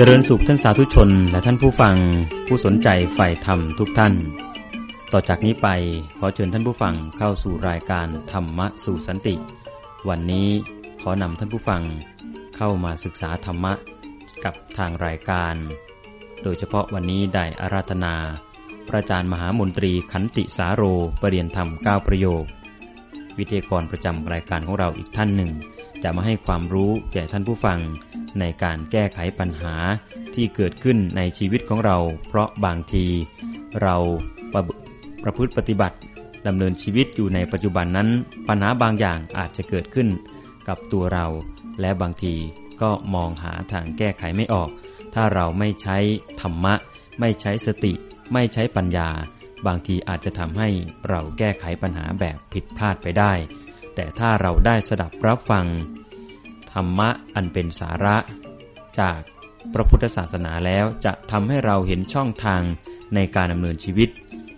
เจริญสุขท่านสาธุชนและท่านผู้ฟังผู้สนใจใฝ่ธรรมทุกท่าน ต่อจากนี้ไปขอเชิญท่านผู้ฟังเข้าสู่รายการธรรมะสู่สันติ วันนี้ขอนำท่านผู้ฟังเข้ามาศึกษาธรรมะกับทางรายการ โดยเฉพาะวันนี้ได้อาราธนา พระอาจารย์มหามนตรีขันติสาโรปรเรียนธรรม9ประโยค วิทยากรประจำรายการของเราอีกท่านหนึ่ง จะมาให้ความรู้แก่ท่านผู้ฟัง ในการแก้ไขปัญหาที่เกิดขึ้นในชีวิตของเรา เพราะบางที เราประประพฤติปฏิบัติดำเนินชีวิตอยู่ในปัจจุบันนั้น ปัญหาบางอย่างอาจจะเกิดขึ้น กับตัวเรา และบางทีก็มองหาทางแก้ไขไม่ออก ถ้าเราไม่ใช้ธรรมะ ไม่ใช้สติ ไม่ใช้ปัญญา บางทีอาจจะทำให้เราแก้ไขปัญหาแบบผิดพลาดไปได้ แต่ถ้าเราได้สดับรับฟัง ธรรมะอันเป็นสาระ จากพระพุทธศาสนาแล้วจะทำให้เราเห็นช่องทางในการดำเนินชีวิต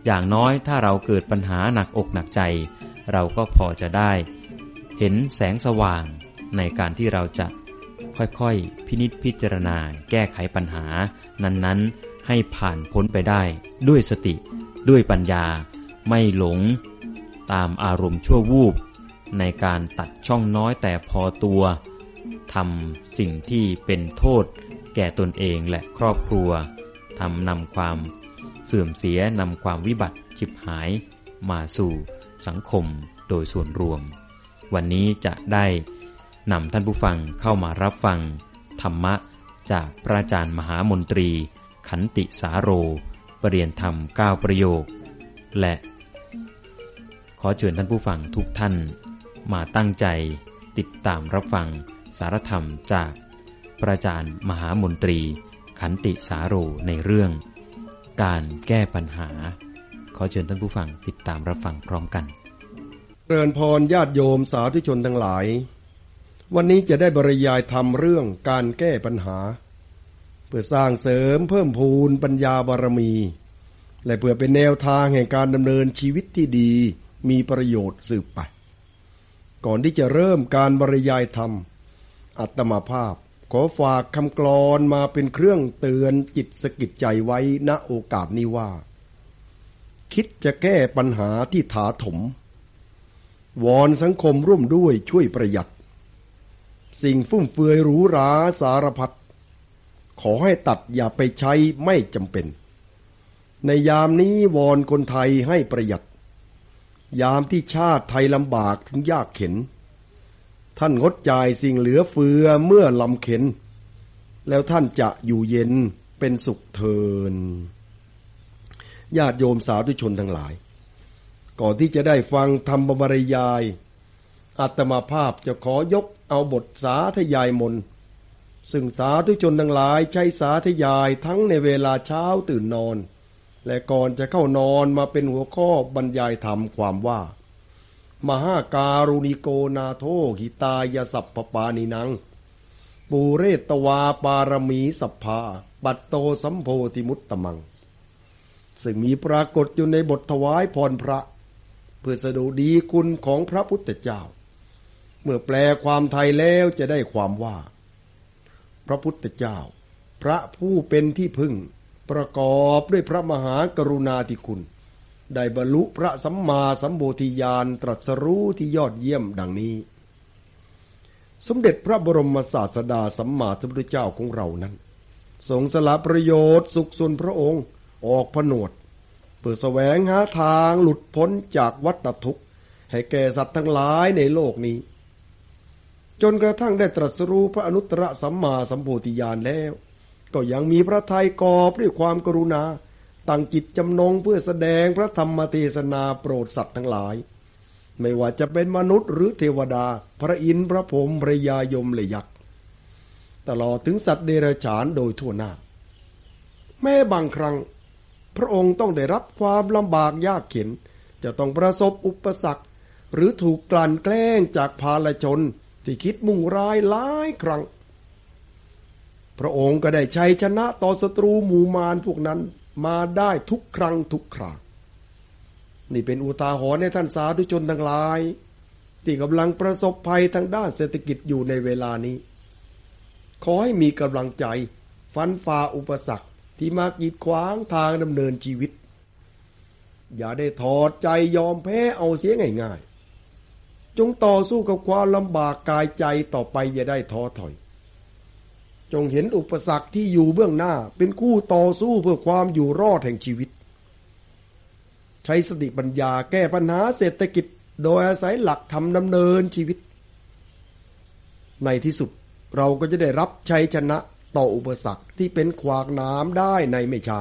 อย่างน้อยถ้าเราเกิดปัญหาหนักอกหนักใจ เราก็พอจะได้ เห็นแสงสว่างในการที่เราจะค่อยๆ พินิจพิจารณาแก้ไขปัญหา นั้นๆ ให้ผ่านพ้นไปได้ ด้วยสติ ด้วยปัญญา ไม่หลง ตามอารมณ์ชั่ววูบ ในการตัดช่องน้อยแต่พอตัวทำสิ่งที่เป็นโทษ แก่ตนเองและครอบครัวทำนำความเสื่อมเสียนำความวิบัติฉิบหาย มาสู่สังคมโดยส่วนรวม วันนี้จะได้นำท่านผู้ฟังเข้ามารับฟัง ธรรมะจากพระอาจารย์มหามนตรี ขันติสาโรปรเรียนธรรมก้าประโยค และ ขอเชิญท่านผู้ฟังทุกท่าน มาตั้งใจ ติดตามรับฟังสารธรรมจากพระอาจารย์มหามนตรี ขันติสาโรในเรื่อง การแก้ปัญหา ขอเชิญท่านผู้ฟังติดตามรับฟังพร้อมกันเริญพรญาติโยมสาธุชนทั้งหลาย วันนี้จะได้บรรยายทำเรื่องการแก้ปัญหา เพื่อสร้างเสริมเพิ่มพูนปัญญาบารมี และเพื่อเป็นแนวทางแห่งการดำเนินชีวิตที่ดีมีประโยชน์สืบไป ก่อนที่จะเริ่มการบรรยายธรรม อัตมาภาพ ขอฝากคำกลอนมาเป็นเครื่องเตือนจิตสกิดใจไว้ณโอกาสนี้ว่า คิดจะแก้ปัญหาที่ถาถม วอนสังคมร่วมด้วยช่วยประหยัด สิ่งฟุ่มเฟือยหรูหราสารพัดขอให้ตัดอย่าไปใช้ไม่จำเป็น ในยามนี้วอนคนไทยให้ประหยัด ยามที่ชาติไทยลำบากถึงยากเข็น ท่านงดจ่ายสิ่งเหลือเฟือเมื่อลำเข็น แล้วท่านจะอยู่เย็นเป็นสุขเทินญาติโยมสาธุชนทั้งหลาย ก่อนที่จะได้ฟังธรรมบรรยาย อัตมาภาพจะขอยกเอาบทสาธยายมน ซึ่งสาธุชนทั้งหลายใช้สาธยายทั้งในเวลาเช้าตื่นนอน และก่อนจะเข้านอนมาเป็นหัวข้อบรรยายธรรมความว่า มหาการุณิโกนาโทหิตายสัพปปานินัง ปูเรตวาปารมีสัพพาปัตโตสัมโพธิมุตตมัง ซึ่งมีปรากฏอยู่ในบทถวายพรพระ เพื่อสดุดีคุณของพระพุทธเจ้า เมื่อแปลความไทยแล้วจะได้ความว่า พระพุทธเจ้า พระผู้เป็นที่พึ่ง ประกอบด้วยพระมหากรุณาธิคุณ ได้บรรลุพระสัมมาสัมโพธิญาณตรัสรู้ที่ยอดเยี่ยมดังนี้ สมเด็จพระบรมศาสดาสัมมาสัมพุทธเจ้าของเรานั้นทรงสละประโยชน์สุขส่วนพระองค์ออกผนวด เพื่อแสวงหาทางหลุดพ้นจากวัฏทุกข์ ให้แก่สัตว์ทั้งหลายในโลกนี้ จนกระทั่งได้ตรัสรู้พระอนุตตรสัมมาสัมโพธิญาณแล้ว ก็ยังมีพระทัยกอบด้วยความกรุณา ตั้งจิตจำนงเพื่อแสดงพระธรรมเทศนาโปรดสัตว์ทั้งหลาย ไม่ว่าจะเป็นมนุษย์หรือเทวดา พระอินทร์พระพรหมพระยายมและยักษ์ตลอดถึงสัตว์เดรัจฉานโดยทั่วหน้า แม้บางครั้ง พระองค์ต้องได้รับความลำบากยากเข็น จะต้องประสบอุปสรรค หรือถูกกลั่นแกล้งจากพาลชนที่คิดมุ่งร้ายหลายครั้ง พระองค์ก็ได้ชัยชนะต่อศัตรูหมู่มารพวกนั้นมาได้ทุกครั้งทุกครานี่เป็นอุทาหรณ์ในท่านสาธุชนทั้งหลาย ที่กำลังประสบภัยทางด้านเศรษฐกิจอยู่ในเวลานี้ ขอให้มีกำลังใจ ฟันฝ่าอุปสรรคที่มากีดขวางทางดำเนินชีวิต อย่าได้ถอดใจยอมแพ้เอาเสียง่ายๆ จงต่อสู้กับความลำบากกายใจต่อไปอย่าได้ท้อถอย จงเห็นอุปสรรคที่อยู่เบื้องหน้า เป็นคู่ต่อสู้เพื่อความอยู่รอดแห่งชีวิต ใช้สติปัญญาแก้ปัญหาเศรษฐกิจ โดยอาศัยหลักธรรมดำเนินชีวิต ในที่สุดเราก็จะได้รับชัยชนะต่ออุปสรรคที่เป็นขวากน้ำได้ในไม่ช้า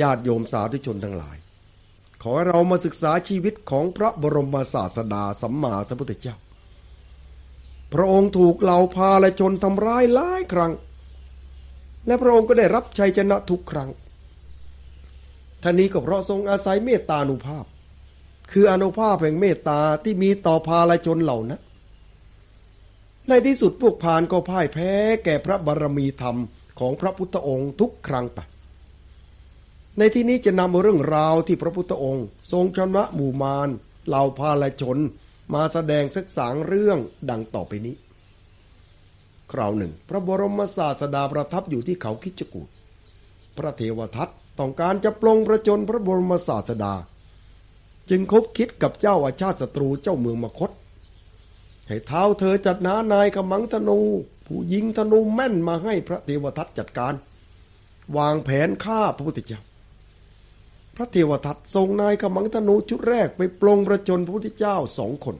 ญาติโยมสาธุชนทั้งหลาย ขอเรามาศึกษาชีวิตของพระบรมศาสดาสัมมาสัมพุทธเจ้า พระองค์ถูกเหล่าพาลชนทำร้ายหลายครั้ง และพระองค์ก็ได้รับชัยชนะทุกครั้งท่านี้ก็เพราะทรงอาศัยเมตตานุภาพ คืออนุภาพแห่งเมตตาที่มีต่อพาลชนเหล่านั้นในที่สุดพวกพานก็พ่ายแพ้แก่พระบารมีธรรมของพระพุทธองค์ทุกครั้งไป ในที่นี้จะนำเรื่องราวที่พระพุทธองค์ ทรงชนะหมู่มารเหล่าพาลชน มาแสดงสักสางเรื่องดังต่อไปนี้ คราวหนึ่ง พระบรมศาสดาประทับอยู่ที่เขาคิจกูดพระเทวทัตต้องการจะปลงประจนพระบรมศาสดา จึงคบคิดกับเจ้าอาชาติศัตรูเจ้าเมืองมคต ให้เท้าเธอจัดนานายขมังธนู ผู้ยิงธนูแม่นมาให้พระเทวทัตจัดการ วางแผนฆ่าพระพุทธเจ้า ระเทวทัตส่งนายขมังธนูชุดแรกไปปลงประจนพระพุทธเจ้าสองคน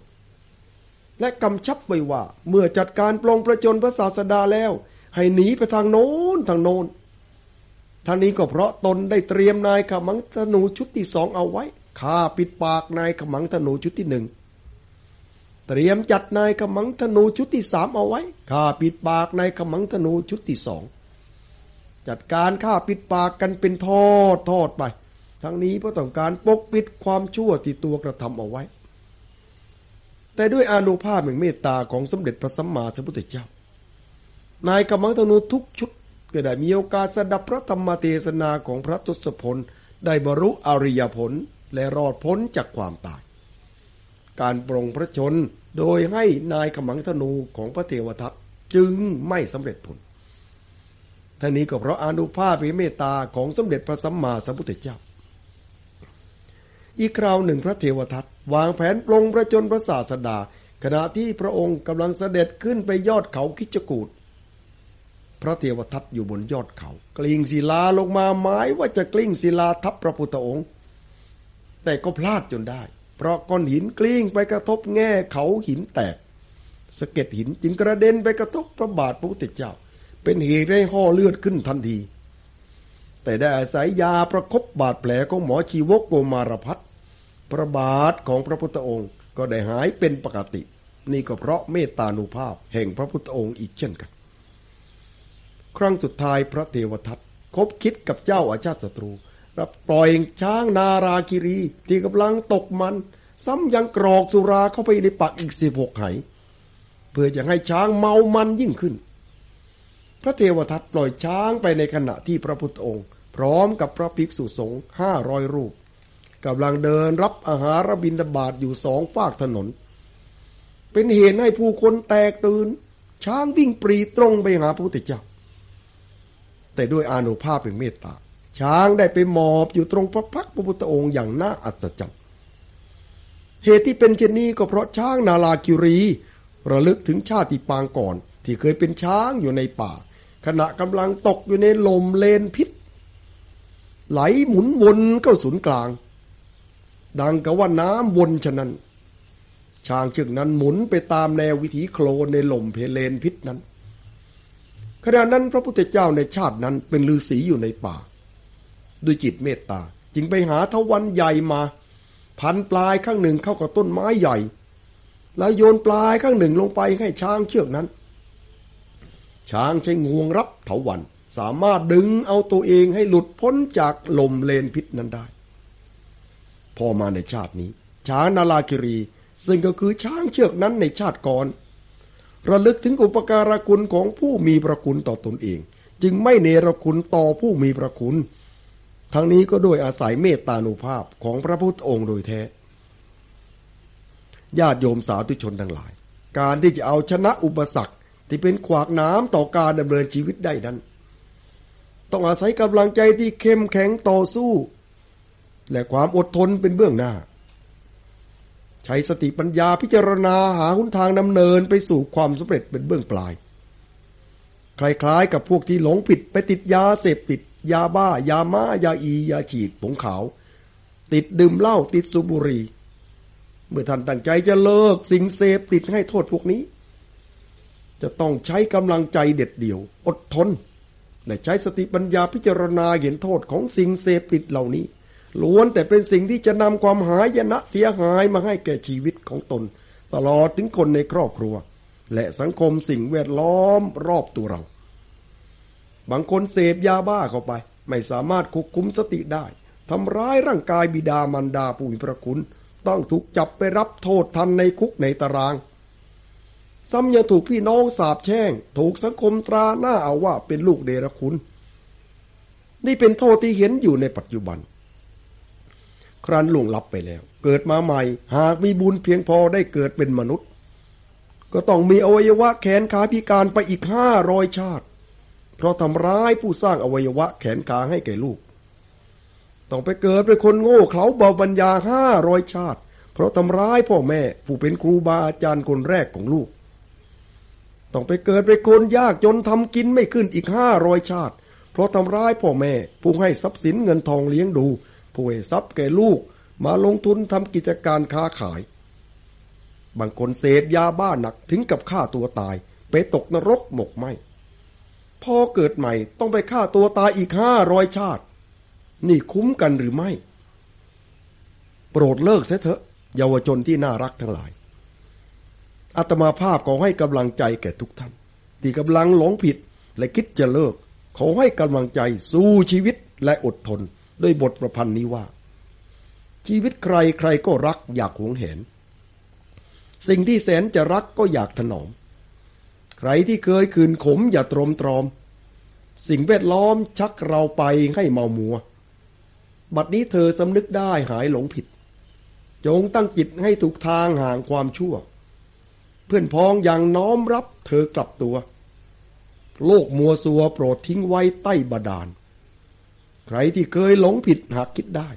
และกำชับไว้ว่าเมื่อจัดการปลงประจนพระศาสดาแล้ว ให้หนีไปทางโน้นทางโน้นทางนี้ก็เพราะตนได้เตรียมนายขมังธนูชุดที่สองเอาไว้ฆ่าปิดปากนายขมังธนูชุดที่หนึ่งเตรียมจัดนายขมังธนูชุดที่สามเอาไว้ข้าปิดปากนายขมังธนูชุดที่สองจัดการฆ่าปิดปากกันเป็นทอดทอดไป ทั้งนี้เพราะต้องการปกปิดความชั่วที่ตัวกระทำเอาไว้ แต่ด้วยอานุภาพแห่งเมตตาของสมเด็จพระสัมมาสัมพุทธเจ้า นายขมังธนูทุกชุดก็ได้มีโอกาสสดับพระธรรมเทศนาของพระทศพลได้บรรลุอริยผลและรอดพ้นจากความตาย การปรงพระชนโดยให้นายขมังธนูของพระเทวทัตจึงไม่สำเร็จผลท่านี้ก็เพราะอนุภาพเมตตาของสมเด็จพระสัมมาสัมพุทธเจ้า อีกคราวหนึ่งพระเทวทัตวางแผนปลงประจนพระศาสดา ขณะที่พระองค์กำลังเสด็จขึ้นไปยอดเขาคิจกูดพระเทวทัตอยู่บนยอดเขา กลิ้งศิลาลงมาหมายว่าจะกลิ้งศิลาทับพระพุทธองค์ แต่ก็พลาดจนได้ เพราะก้อนหินกลิ้งไปกระทบแง่เขาหินแตกสะเก็ดหินจึงกระเด็นไปกระทบพระบาทพระพุทธเจ้า เป็นเหตุให้ห่อเลือดขึ้นทันที แต่ได้อาศัยยาประครบบาดแผลของหมอชีวกโกมารพัฒ พระบาทของพระพุทธองค์ ก็ได้หายเป็นปกติ นี่ก็เพราะเมตตานุภาพแห่งพระพุทธองค์อีกเช่นกัน ครั้งสุดท้ายพระเทวทัตคบคิดกับเจ้าอาชาติศัตรูรับปล่อยช้างนาราคิรีที่กำลังตกมัน ซ้ำยังกรอกสุราเข้าไปในปากอีกสิบหกไหเพื่อจะให้ช้างเมามันยิ่งขึ้น พระเทวทัตปล่อยช้างไปในขณะที่พระพุทธองค์ พร้อมกับพระภิกษุสงฆ์ห้าร้อยรูป กำลังเดินรับอาหารบิณฑบาตอยู่สองฝากถนน เป็นเหตุให้ผู้คนแตกตื่น ช้างวิ่งปรีตรงไปหาพระพุทธเจ้า แต่ด้วยอานุภาพเป็นเมตตา ช้างได้ไปหมอบอยู่ตรงพระพักพระพุทธองค์อย่างน่าอัศจรรย์เหตุที่เป็นเช่นนี้ก็เพราะช้างนาลาคิรีระลึกถึงชาติปางก่อน ที่เคยเป็นช้างอยู่ในป่า ขณะกำลังตกอยู่ในลมเลนพิษ ไหลหมุนวนเข้าศูนย์กลาง ดังกับว่าน้ำวนฉะนั้น ช้างเชือกนั้นหมุนไปตามแนววิถีโคลนในหล่มเพเลนพิษนั้น ขณะนั้นพระพุทธเจ้าในชาตินั้นเป็นฤาษีอยู่ในป่า ด้วยจิตเมตตา จึงไปหาทวันใหญ่มา พันปลายข้างหนึ่งเข้ากับต้นไม้ใหญ่ แล้วโยนปลายข้างหนึ่งลงไปให้ช้างเชือกนั้น ช้างใช้งวงรับเถาวันสามารถดึงเอาตัวเองให้หลุดพ้นจากลมเลนพิษนั้นได้ พอมาในชาตินี้ ช้างนาลาคิรี ซึ่งก็คือช้างเชือกนั้นในชาติก่อน ระลึกถึงอุปการะคุณของผู้มีพระคุณต่อตนเอง จึงไม่เนรคุณต่อผู้มีพระคุณ ทั้งนี้ก็โดยอาศัยเมตตานุภาพของพระพุทธองค์โดยแท้ ญาติโยมสาธุชนทั้งหลาย การที่จะเอาชนะอุปสรรคที่เป็นขวากน้ำต่อการดำเนินชีวิตได้นั้น ต้องอาศัยกำลังใจที่เข้มแข็งต่อสู้ และความอดทนเป็นเบื้องหน้า ใช้สติปัญญาพิจารณาหาหุนทางดำเนินไปสู่ความสำเร็จเป็นเบื้องปลาย คล้ายๆ กับพวกที่หลงผิดไปติดยาเสพติด ยาบ้า ยาม้ายาอี ยาฉีดผงขาว ติดดื่มเหล้าติดสูบบุหรี่เมื่อท่านตั้งใจจะเลิกสิ่งเสพติดให้โทษพวกนี้ จะต้องใช้กำลังใจเด็ดเดี่ยว อดทนและใช้สติปัญญาพิจารณาเห็นโทษของสิ่งเสพติดเหล่านี้ ล้วนแต่เป็นสิ่งที่จะนำความหายนะเสียหายมาให้แก่ชีวิตของตน ตลอดถึงคนในครอบครัว และสังคมสิ่งแวดล้อมรอบตัวเรา บางคนเสพยาบ้าเข้าไป ไม่สามารถควบคุมสติได้ทำร้ายร่างกายบิดามารดาผู้มีพระคุณ ต้องถูกจับไปรับโทษทันในคุกในตาราง ซ้ำยังถูกพี่น้องสาบแช่ง ถูกสังคมตราหน้าเอาว่าเป็นลูกเดรคุณ นี่เป็นโทษที่เห็นอยู่ในปัจจุบัน ครั้นล่วงลับไปแล้ว เกิดมาใหม่ หากมีบุญเพียงพอได้เกิดเป็นมนุษย์ ก็ต้องมีอวัยวะแขนขาพิการไปอีกห้าร้อยชาติ เพราะทำร้ายผู้สร้างอวัยวะแขนขาให้แก่ลูก ต้องไปเกิดเป็นคนโง่เขลาเบาปัญญาห้าร้อยชาติ เพราะทำร้ายพ่อแม่ผู้เป็นครูบาอาจารย์คนแรกของลูก ต้องไปเกิดเป็นคนยากจนทำกินไม่ขึ้นอีกห้าร้อยชาติ เพราะทำร้ายพ่อแม่ผู้ให้ทรัพย์สินเงินทองเลี้ยงดู ผู้ให้ทรัพย์แก่ลูก มาลงทุนทำกิจการค้าขาย บางคนเสพยาบ้าหนักถึงกับฆ่าตัวตาย ไปตกนรกหมกไหมพอเกิดใหม่ต้องไปฆ่าตัวตายอีกห้าร้อยชาติ นี่คุ้มกันหรือไม่ โปรดเลิกเสเถอะเยาวชนที่น่ารักทั้งหลายอาตมาภาพขอให้กำลังใจแก่ทุกท่าน ที่กำลังหลงผิดและคิดจะเลิก ขอให้กำลังใจสู้ชีวิตและอดทน ด้วยบทประพันธ์นี้ว่า ชีวิตใครใครก็รักอยากหวงเห็น สิ่งที่แสนจะรักก็อยากถนอม ใครที่เคยคืนขมอย่าตรมตรอม สิ่งแวดล้อมชักเราไปให้เมามัว บัดนี้เธอสำนึกได้หายหลงผิด จงตั้งจิตให้ถูกทางห่างความชั่ว เพื่อนพ้องอย่างน้อมรับเธอกลับตัวโลกมัวสัวโปรดทิ้งไว้ใต้บาดาล ใครที่เคยหลงผิดหากคิดได้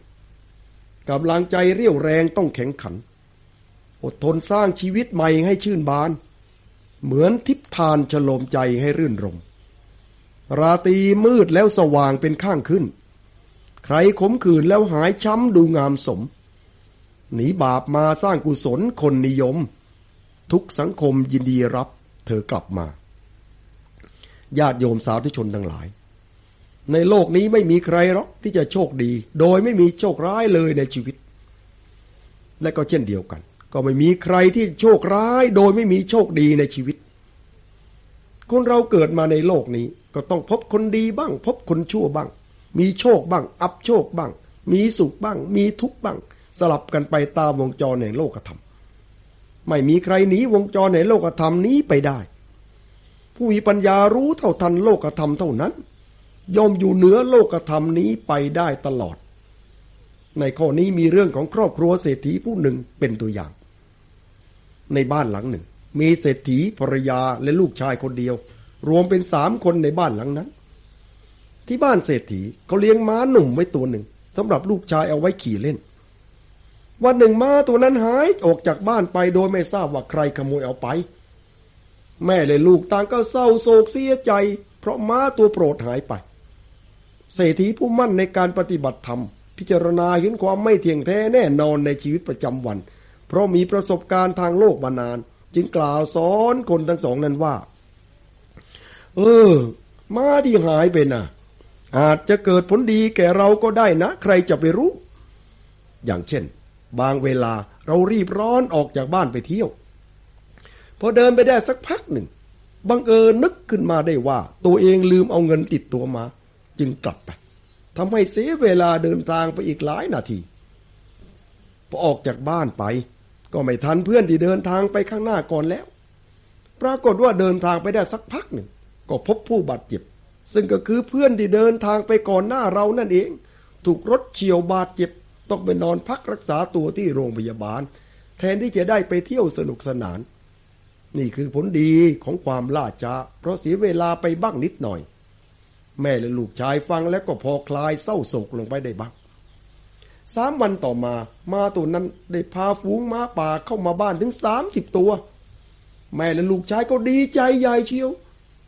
กำลังใจเรี่ยวแรงต้องแข็งขัน อดทนสร้างชีวิตใหม่ให้ชื่นบาน เหมือนทิพทานฉลมใจให้รื่นรม ราตรีมืดแล้วสว่างเป็นข้างขึ้น ใครขมขื่นแล้วหายช้ำดูงามสม หนีบาปมาสร้างกุศลคนนิยม ทุกสังคมยินดีรับเธอกลับมา ญาติโยมสาวที่ชนทั้งหลาย ในโลกนี้ไม่มีใครหรอกที่จะโชคดี โดยไม่มีโชคร้ายเลยในชีวิต และก็เช่นเดียวกัน ก็ไม่มีใครที่โชคร้าย โดยไม่มีโชคดีในชีวิต คนเราเกิดมาในโลกนี้ ก็ต้องพบคนดีบ้าง พบคนชั่วบ้าง มีโชคบ้าง อับโชคบ้าง มีสุขบ้าง มีทุกข์บ้าง สลับกันไปตามวงจรในโลกธรรมไม่มีใครหนีวงจรในโลกธรรมนี้ไปได้ ผู้มีปัญญารู้เท่าทันโลกธรรมเท่านั้น ยอมอยู่เหนือโลกธรรมนี้ไปได้ตลอด ในข้อนี้มีเรื่องของครอบครัวเศรษฐีผู้หนึ่งเป็นตัวอย่าง ในบ้านหลังหนึ่ง มีเศรษฐีภรรยาและลูกชายคนเดียว รวมเป็นสามคนในบ้านหลังนั้น ที่บ้านเศรษฐีเขาเลี้ยงม้าหนุ่มไว้ตัวหนึ่งสำหรับลูกชายเอาไว้ขี่เล่นวันหนึ่งม้าตัวนั้นหายออกจากบ้านไปโดยไม่ทราบว่าใครขโมยเอาไป แม่เลยลูกต่างก็เศร้าโศกเสียใจ เพราะม้าตัวโปรดหายไป เศรษฐีผู้มั่นในการปฏิบัติธรรม พิจารณาเห็นความไม่เที่ยงแท้แน่นอนในชีวิตประจำวัน เพราะมีประสบการณ์ทางโลกมานาน จึงกล่าวสอนคนทั้งสองนั้นว่า เออ มาที่หายไปน่ะ อาจจะเกิดผลดีแก่เราก็ได้นะ ใครจะไปรู้ อย่างเช่น บางเวลาเรารีบร้อนออกจากบ้านไปเที่ยว พอเดินไปได้สักพักหนึ่งบังเอิญนึกขึ้นมาได้ว่า ตัวเองลืมเอาเงินติดตัวมา จึงกลับไปทำให้เสียเวลาเดินทางไปอีกหลายนาทีพอออกจากบ้านไป ก็ไม่ทันเพื่อนที่เดินทางไปข้างหน้าก่อนแล้ว ปรากฏว่าเดินทางไปได้สักพักหนึ่ง ก็พบผู้บาดเจ็บ ซึ่งก็คือเพื่อนที่เดินทางไปก่อนหน้าเรานั่นเอง ถูกรถเฉียวบาดเจ็บ ต้องไปนอนพักรักษาตัวที่โรงพยาบาล แทนที่จะได้ไปเที่ยวสนุกสนาน นี่คือผลดีของความล่าช้าเพราะเสียเวลาไปบ้างนิดหน่อย แม่และลูกชายฟังแล้วก็พอคลายเศร้าโศกลงไปได้บ้างสามวันต่อมามาตัวนั้นได้พาฝูงม้าป่าเข้ามาบ้านถึงสามสิบตัว แม่และลูกชายก็ดีใจใหญ่เชียว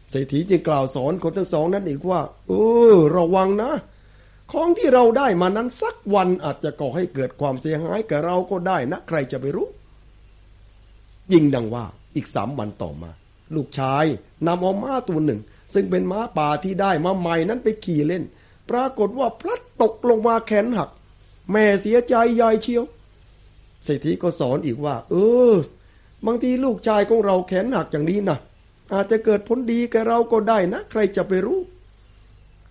เศรษฐีจึงกล่าวสอนคนทั้งสองนั้นอีกว่า เออ ระวังนะ ของที่เราได้มานั้นสักวันอาจจะก่อให้เกิดความเสียหายกับเราก็ได้นะ ใครจะไปรู้ ยิ่งดังว่าอีกสามวันต่อมา ลูกชายนำเอาม้าตัวหนึ่ง ซึ่งเป็นม้าป่าที่ได้มาใหม่นั้นไปขี่เล่น ปรากฏว่าพลัดตกลงมาแขนหัก แม่เสียใจใหญ่เชียวเศรษฐีก็สอนอีกว่า เออ บางทีลูกชายของเราแขนหักอย่างนี้นะอาจจะเกิดผลดีแกเราก็ได้นะ ใครจะไปรู้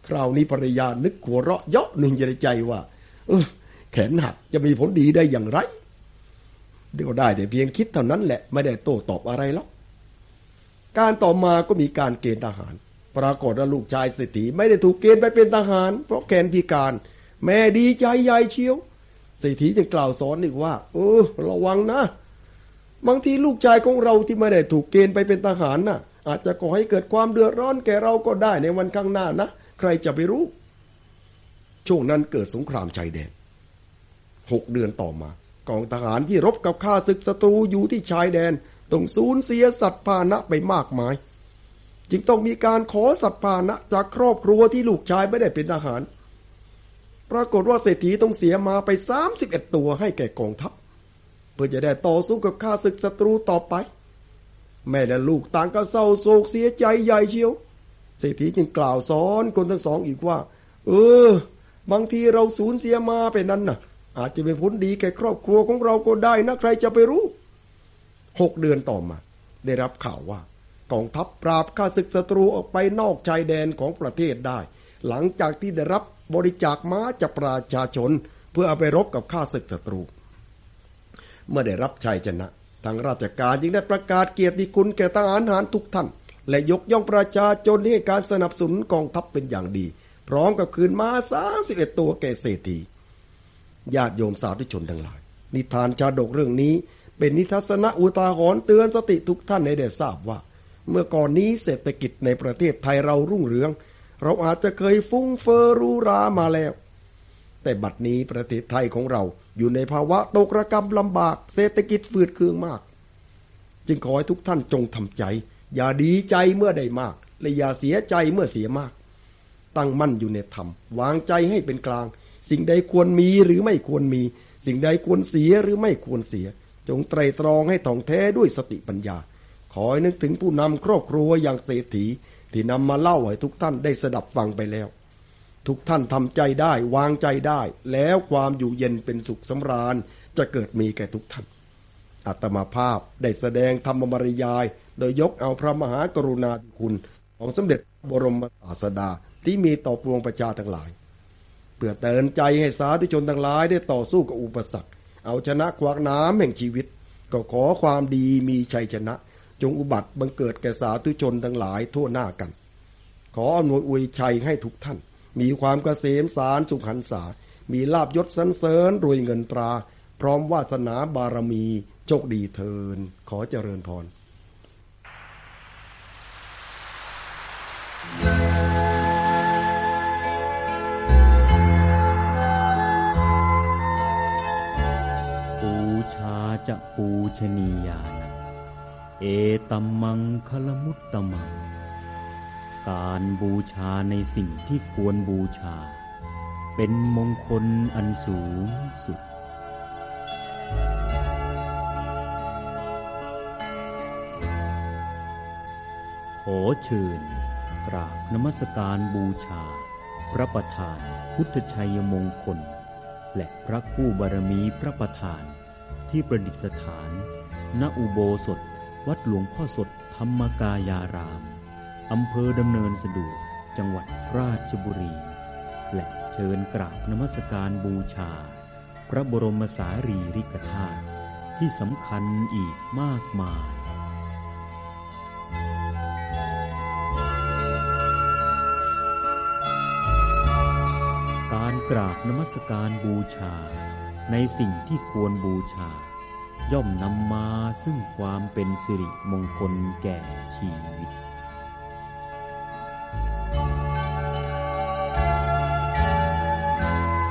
คราวนี้ภรรยานึกหัวเราะเยาะหนึ่งในใจว่า เออ แขนหักจะมีผลดีได้อย่างไรเดี๋ยวได้แต่เพียงคิดเท่านั้นแหละไม่ได้โต้ตอบอะไรหรอกการต่อมาก็มีการเกณฑ์ทหาร ปรากฏว่าลูกชายเศรษฐีไม่ได้ถูกเกณฑ์ไปเป็นทหาร เพราะแขนพิการ แม่ดีใจใหญ่เชียวเศรษฐีจึงกล่าวสอนอีกว่า เออ ระวังนะบางทีลูกชายของเราที่ไม่ได้ถูกเกณฑ์ไปเป็นทหารนะ่ะ อาจจะก่อให้เกิดความเดือดร้อนแก่เราก็ได้ในวันข้างหน้านะใครจะไปรู้ ช่วงนั้นเกิดสงครามชายแดนหกเดือนต่อมา กองทหารที่รบกับข้าศึกศัตรูอยู่ที่ชายแดนต้องสูญเสียสัตว์พานะไปมากมาย จึงต้องมีการขอสัตพานะจากครอบครัวที่ลูกชายไม่ได้เป็นทหาร ปรากฏว่าเศรษฐีต้องเสียมาไปสามสิบเอ็ดตัวให้แก่กองทัพ เพื่อจะได้ต่อสู้กับข้าศึกศัตรูต่อไป แม่และลูกต่างก็เศร้าโศกเสียใจใหญ่เชียว เศรษฐีจึงกล่าวสอนคนทั้งสองอีกว่า เออ บางทีเราสูญเสียมาไปนั้นน่ะ อาจจะเป็นผลดีแก่ครอบครัวของเราก็ได้นะใครจะไปรู้หกเดือนต่อมา ได้รับข่าวว่า กองทัพปราบข้าศึกศัตรูออกไปนอกชายแดนของประเทศได้ หลังจากที่ได้รับบริจาคม้าจากประชาชน เพื่อเอาไปรบกับข้าศึกศัตรู เมื่อได้รับชัยชนะ ทางราชการจึงได้ประกาศเกียรติคุณแก่ทหารหารทุกท่าน และยกย่องประชาชนให้การสนับสนุนกองทัพเป็นอย่างดี พร้อมกับคืนม้าสามสิบเอ็ดตัวแก่เศรษฐีญาติโยมสาธุชนทั้งหลาย นิทานชาดกเรื่องนี้ เป็นนิทัศนอุตาหรณ์เตือนสติทุกท่านให้ได้ทราบว่า เมื่อก่อนนี้เศรษฐกิจในประเทศไทยเรารุ่งเรือง เราอาจจะเคยฟุ้งเฟอ้อรู้รามาแล้ว แต่บัดนี้ประเทศไทยของเราอยู่ในภาวะตกระกำลำบาก เศรษฐกิจฝืดเคืองมาก จึงขอให้ทุกท่านจงทำใจ อย่าดีใจเมื่อได้มาก และอย่าเสียใจเมื่อเสียมาก ตั้งมั่นอยู่ในธรรม วางใจให้เป็นกลาง สิ่งใดควรมีหรือไม่ควรมี สิ่งใดควรเสียหรือไม่ควรเสีย จงไตรตรองให้ถ่องแท้ด้วยสติปัญญา ขอให้นึกถึงผู้นำครอบครัวอย่างเศรษฐีที่นำมาเล่าให้ทุกท่านได้สดับฟังไปแล้ว ทุกท่านทำใจได้วางใจได้ แล้วความอยู่เย็นเป็นสุขสำราญจะเกิดมีแก่ทุกท่านอัตมาภาพได้แสดงธรรมบรยาย โดยยกเอาพระมหากรุณาธิคุณ ของสมเด็จบรมศาสดาที่มีต่อปวงประชาทั้งหลาย เพื่อเตือนใจให้สาธุชนทั้งหลายได้ต่อสู้กับอุปสรรค เอาชนะขวากน้ำแห่งชีวิต ก็ขอความดีมีชัยชนะ จงอุบัติบังเกิดแก่สาธุชนทั้งหลายทั่วหน้ากัน ขออำนวยอวยชัยให้ทุกท่าน มีความเกษมสารสุขันษา มีลาบยศสันเสริญรวยเงินตรา พร้อมวาสนาบารมีโชคดีเทิน ขอเจริญพรปูชาจะปูชนียานะ เอตัมมังคลมุตตมัง การบูชาในสิ่งที่ควรบูชา เป็นมงคลอันสูงสุดขอเชิญกราบนมัสการบูชา พระประธานพุทธชัยมงคล และพระคู่บารมีพระประธานที่ประดิษฐาน ณอุโบสถ วัดหลวงพ่อสดธรรมกายาราม อำเภอดำเนินสะดวก จังหวัดราชบุรี และเชิญกราบนมัสการบูชา พระบรมสารีริกธาตุที่สำคัญอีกมากมายการกราบนมัสการบูชาในสิ่งที่ควรบูชา ย่อมนำมาซึ่งความเป็นสิริมงคลแก่ชีวิต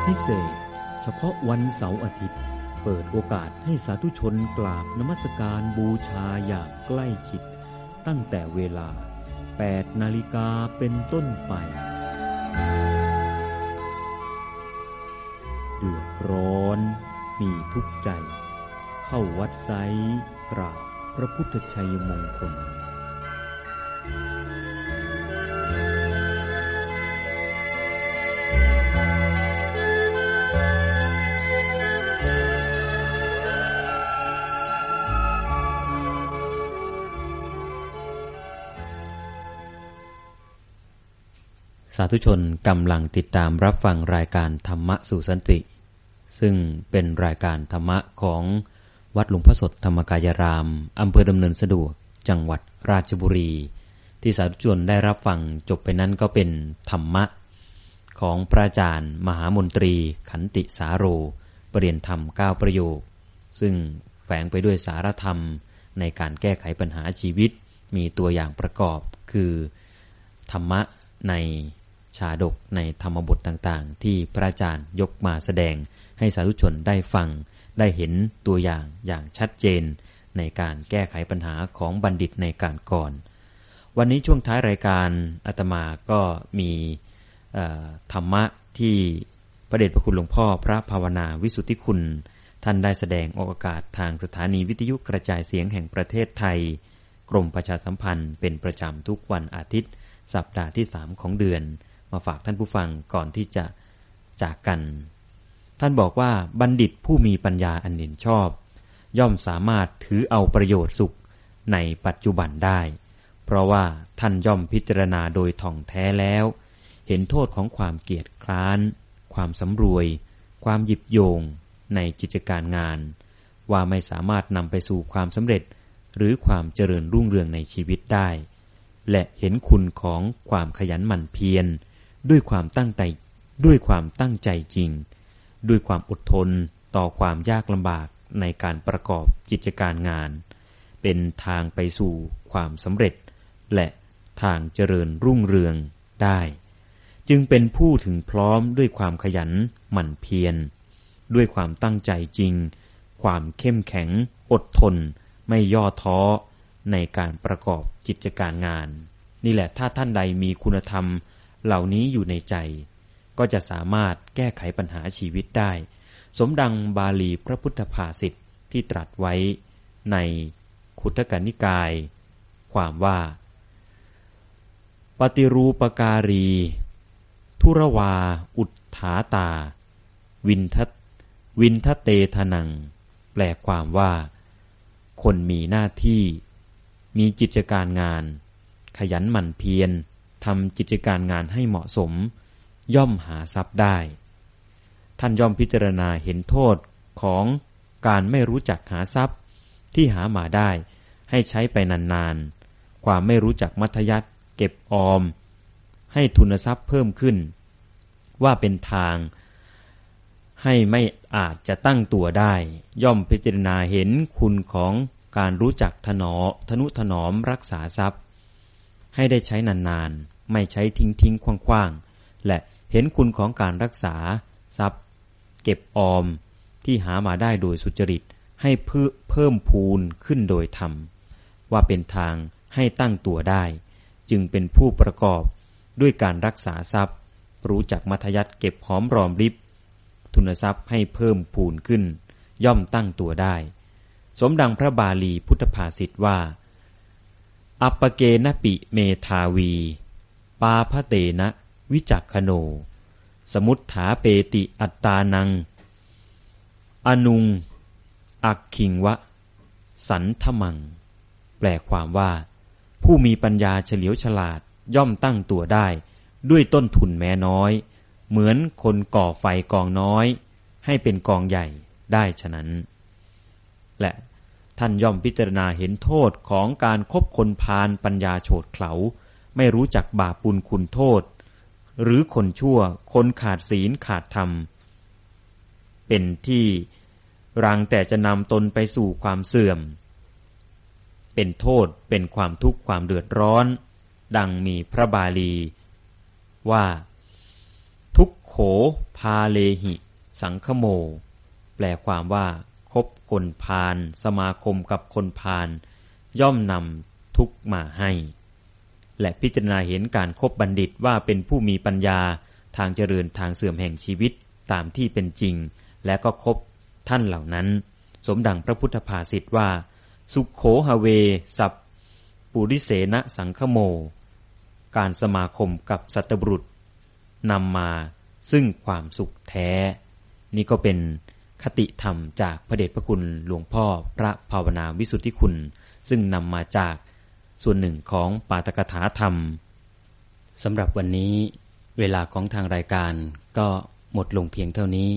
พิเศษ เฉพาะวันเสาร์อาทิตย์ เปิดโอกาสให้สาธุชนกราบนมัสการบูชาอย่างใกล้ชิด ตั้งแต่เวลา 8 นาฬิกาเป็นต้นไป เดือดร้อน มีทุกข์ใจ เข้าวัดไซกราบพระพุทธชัยมงคลสาธุชนกำลังติดตามรับฟังรายการธรรมะสู่สันติ ซึ่งเป็นรายการธรรมะของ วัดหลวงพ่อสดธรรมกายราม อำเภอดำเนินสะดวก จังหวัดราชบุรี ที่สาธุชนได้รับฟังจบไปนั้นก็เป็นธรรมะ ของพระอาจารย์ มหามนตรี ขันติสาโรปรริยนธรรมก้าประโยค ซึ่งแฝงไปด้วยสารธรรมในการแก้ไขปัญหาชีวิต มีตัวอย่างประกอบคือ ธรรมะในชาดกในธรรมบทต่างๆ ที่พระอาจารย์ยกมาแสดงให้สาธุชนได้ฟัง ได้เห็นตัวอย่างอย่างชัดเจนในการแก้ไขปัญหาของบัณฑิตในการก่อน วันนี้ช่วงท้ายรายการอาตมาก็มีธรรมะที่พระเดชพระคุณหลวงพ่อพระภาวนาวิสุทธิคุณ ท่านได้แสดงออกอากาศทางสถานีวิทยุกระจายเสียงแห่งประเทศไทย กรมประชาสัมพันธ์เป็นประจำทุกวันอาทิตย์ สัปดาห์ที่สามของเดือน มาฝากท่านผู้ฟังก่อนที่จะจากกัน ท่านบอกว่าบัณฑิตผู้มีปัญญาอันเห็นชอบ ย่อมสามารถถือเอาประโยชน์สุขในปัจจุบันได้ เพราะว่าท่านย่อมพิจารณาโดยท่องแท้แล้ว เห็นโทษของความเกียจคร้าน ความสำรวย ความหยิบโยง ในกิจการงาน ว่าไม่สามารถนำไปสู่ความสำเร็จหรือความเจริญรุ่งเรืองในชีวิตได้ และเห็นคุณของความขยันหมั่นเพียร ด้วยความตั้งใจด้วยความตั้งใจจริง ด้วยความอดทนต่อความยากลำบากในการประกอบกิจการงาน เป็นทางไปสู่ความสำเร็จ และทางเจริญรุ่งเรืองได้ จึงเป็นผู้ถึงพร้อมด้วยความขยันหมั่นเพียร ด้วยความตั้งใจจริง ความเข้มแข็ง อดทน ไม่ย่อท้อในการประกอบกิจการงาน นี่แหละถ้าท่านใดมีคุณธรรมเหล่านี้อยู่ในใจ ก็จะสามารถแก้ไขปัญหาชีวิตได้ สมดังบาลีพระพุทธภาษิตที่ตรัสไว้ในขุทกนิกาย ความว่า ปฏิรูปการี ทุรวา อุทธาตา วินทวินทเตทนัง แปลความว่า คนมีหน้าที่ มีกิจการงาน ขยันหมั่นเพียรทำกิจการงานให้เหมาะสม ย่อมหาทรัพย์ได้ ท่านย่อมพิจารณาเห็นโทษของการไม่รู้จักหาทรัพย์ที่หามาได้ ให้ใช้ไปนานๆ ความไม่รู้จักมัธยัติเก็บออม ให้ทุนทรัพย์เพิ่มขึ้น ว่าเป็นทาง ให้ไม่อาจจะตั้งตัวได้ ย่อมพิจารณาเห็นคุณของการรู้จักถนอทนุถนอมรักษาทรัพย์ ให้ได้ใช้นานๆ ไม่ใช้ทิ้งทิ้งคว่างๆ และ เห็นคุณของการรักษา ทรัพย์ เก็บออมที่หามาได้โดยสุจริตให้เพิ่มพูนขึ้นโดยธรรม ว่าเป็นทางให้ตั้งตัวได้ จึงเป็นผู้ประกอบด้วยการรักษาทรัพย์ รู้จักมัธยัติเก็บหอมรอมริบ ทุนทรัพย์ให้เพิ่มพูนขึ้น ย่อมตั้งตัวได้ สมดังพระบาลีพุทธภาษิตว่า อัปเกนปิเมทาวี ปาพเตนะ วิจักขโน สมุทถาเปติอัตตานัง อนุง อักขิงวะ สันทมัง แปลความว่า ผู้มีปัญญาเฉลียวฉลาดย่อมตั้งตัวได้ ด้วยต้นทุนแม้น้อย เหมือนคนก่อไฟกองน้อย ให้เป็นกองใหญ่ได้ฉะนั้น และท่านย่อมพิจารณาเห็นโทษของการคบคนพาลปัญญาโฉดเขลาไม่รู้จักบาปปุลคุณโทษ หรือคนชั่ว คนขาดศีลขาดธรรม เป็นที่รังแต่จะนำตนไปสู่ความเสื่อม เป็นโทษเป็นความทุกข์ความเดือดร้อน ดังมีพระบาลี ว่า ทุกโขพาเลหิ สังคโม แปลความว่าคบคนพาลสมาคมกับคนพาลย่อมนำทุกมาให้ และพิจารณาเห็นการครบบัณฑิตว่าเป็นผู้มีปัญญาทางเจริญทางเสื่อมแห่งชีวิตตามที่เป็นจริง และก็คบท่านเหล่านั้น สมดังพระพุทธภาษิตว่า สุขโขหเว สับปุริเสนสังคโม การสมาคมกับสัตบุรุษนำมาซึ่งความสุขแท้ นี่ก็เป็นคติธรรมจากพระเดชพระคุณหลวงพ่อพระภาวนาวิสุทธิคุณ ซึ่งนำมาจาก ส่วนหนึ่งของปาตกถาธรรมสำหรับวันนี้เวลาของทางรายการก็หมดลงเพียงเท่านี้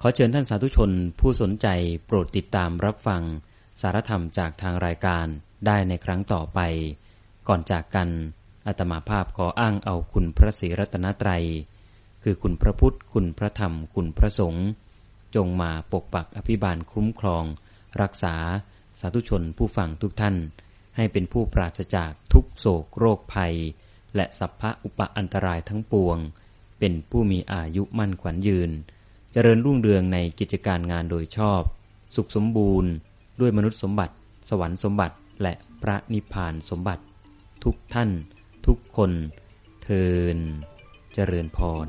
ขอเชิญท่านสาธุชนผู้สนใจโปรดติดตามรับฟังสารธรรมจากทางรายการได้ในครั้งต่อไป ก่อนจากกันอาตมาภาพขออ้างเอาคุณพระศรีรัตนตรัย คือคุณพระพุทธ คุณพระธรรม คุณพระสงฆ์จงมาปกปักอภิบาลคุ้มครอง รักษาสาธุชนผู้ฟังทุกท่าน ให้เป็นผู้ปราศจากทุกโศกโรคภัย และสัพพะอุปอันตรายทั้งปวง เป็นผู้มีอายุมั่นขวัญยืน เจริญรุ่งเรืองในกิจการงานโดยชอบ สุขสมบูรณ์ ด้วยมนุษย์สมบัติ สวรรค์สมบัติและพระนิพพานสมบัติ ทุกท่าน ทุกคน เทินเจริญพร